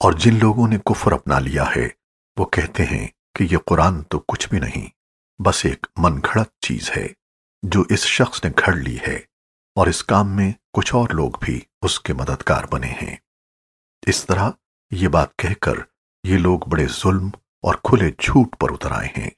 और जिन लोगों ने कुफर अपना लिया है, वो कहते हैं कि ये कुरान तो कुछ भी नहीं, बस एक मनघड़त चीज़ है, जो इस शख्स ने घड़ ली है, और इस काम में कुछ और लोग भी उसके मददगार बने हैं। इस तरह ये बात कहकर ये लोग बड़े जुल्म और खुले झूठ पर उतर आए हैं।